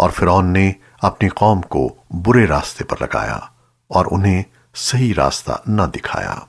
और फिरौन ने अपनी कौम को बुरे रास्ते पर लगाया और उन्हें सही रास्ता न दिखाया।